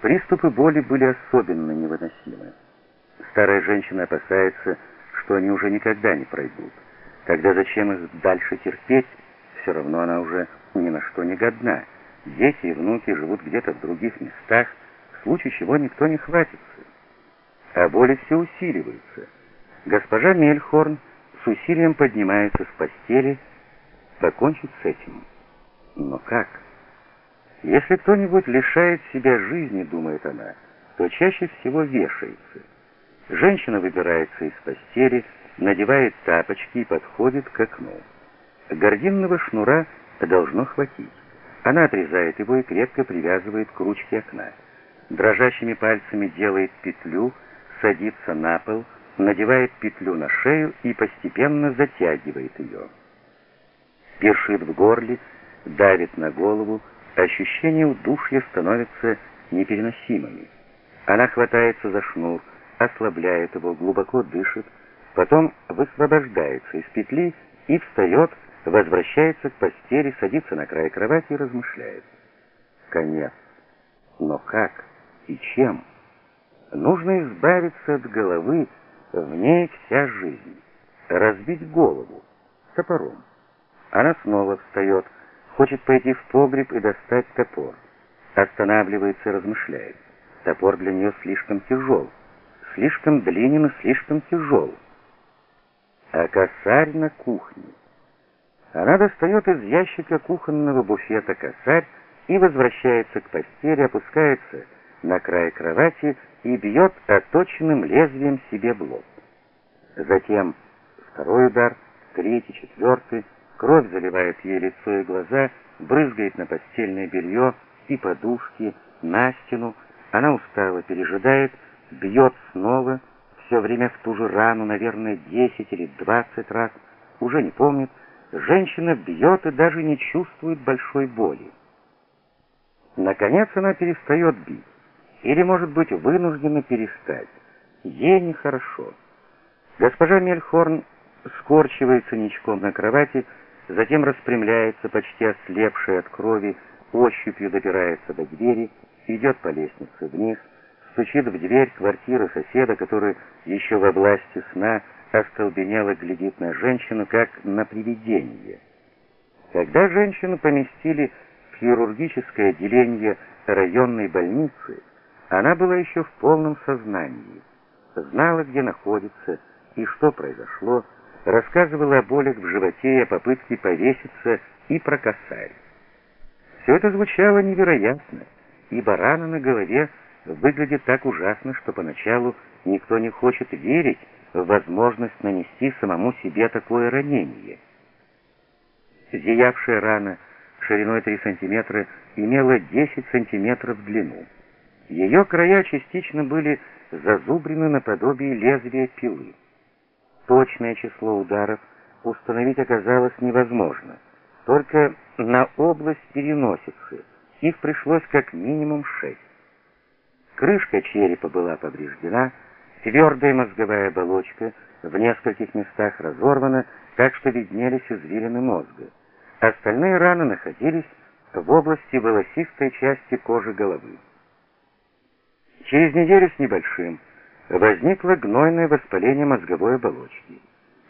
Приступы боли были особенно невыносимы. Старая женщина опасается, что они уже никогда не пройдут. Тогда зачем их дальше терпеть? Все равно она уже ни на что не годна. Дети и внуки живут где-то в других местах, в случае чего никто не хватится. А боли все усиливаются. Госпожа Мельхорн с усилием поднимается с постели, покончить с этим. Но как? Если кто-нибудь лишает себя жизни, думает она, то чаще всего вешается. Женщина выбирается из постели, надевает тапочки и подходит к окну. Гординного шнура должно хватить. Она отрезает его и крепко привязывает к ручке окна. Дрожащими пальцами делает петлю, садится на пол, надевает петлю на шею и постепенно затягивает ее. Першит в горле, давит на голову, ощущения удушья становятся непереносимыми. Она хватается за шнур, ослабляет его, глубоко дышит, потом высвобождается из петли и встает, возвращается к постели, садится на край кровати и размышляет. Конец. Но как и чем? Нужно избавиться от головы, в ней вся жизнь. Разбить голову топором. Она снова встает, хочет пойти в погреб и достать топор. Останавливается и размышляет. Топор для нее слишком тяжел. Слишком длинен и слишком тяжел. А косарь на кухне. Она достает из ящика кухонного буфета косарь и возвращается к постели, опускается на край кровати и бьет оточенным лезвием себе в лоб. Затем второй удар, третий, четвертый, кровь заливает ей лицо и глаза, брызгает на постельное белье и подушки, на стену. Она устало пережидает, бьет снова, все время в ту же рану, наверное, десять или двадцать раз, уже не помнит, Женщина бьет и даже не чувствует большой боли. Наконец она перестает бить, или, может быть, вынуждена перестать. Ей нехорошо. Госпожа Мельхорн скорчивается ничком на кровати, затем распрямляется, почти ослепшая от крови, ощупью добирается до двери, идет по лестнице вниз, стучит в дверь квартиры соседа, который еще во власти сна остолбенело глядит на женщину, как на привидение. Когда женщину поместили в хирургическое отделение районной больницы, она была еще в полном сознании, знала, где находится и что произошло, рассказывала о болях в животе и о попытке повеситься и про косарь. Все это звучало невероятно, ибо рана на голове выглядит так ужасно, что поначалу никто не хочет верить, возможность нанести самому себе такое ранение. Зиявшая рана шириной 3 см имела 10 см в длину. Ее края частично были зазубрены наподобие лезвия пилы. Точное число ударов установить оказалось невозможно. Только на область переносицы их пришлось как минимум шесть. Крышка черепа была повреждена, Твердая мозговая оболочка в нескольких местах разорвана, так что виднелись извилины мозга. Остальные раны находились в области волосистой части кожи головы. Через неделю с небольшим возникло гнойное воспаление мозговой оболочки.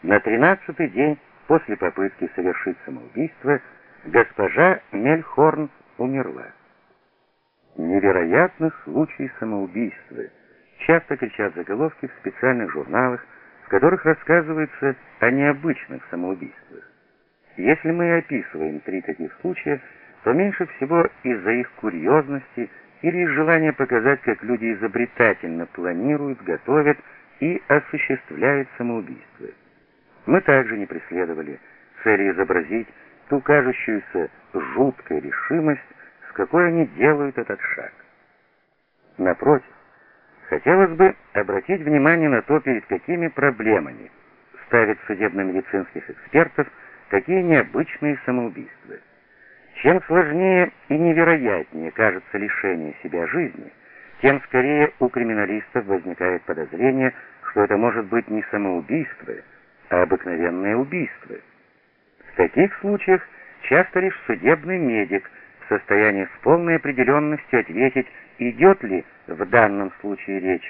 На тринадцатый день после попытки совершить самоубийство госпожа Мельхорн умерла. Невероятный случай самоубийства — часто кричат заголовки в специальных журналах, в которых рассказывается о необычных самоубийствах. Если мы описываем три таких случая, то меньше всего из-за их курьезности или из желания показать, как люди изобретательно планируют, готовят и осуществляют самоубийство. Мы также не преследовали цели изобразить ту кажущуюся жуткой решимость, с какой они делают этот шаг. Напротив, Хотелось бы обратить внимание на то, перед какими проблемами ставят судебно-медицинских экспертов такие необычные самоубийства. Чем сложнее и невероятнее кажется лишение себя жизни, тем скорее у криминалистов возникает подозрение, что это может быть не самоубийство, а обыкновенное убийство. В таких случаях часто лишь судебный медик в состоянии с полной определенностью ответить идет ли в данном случае речь